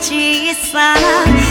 吉他。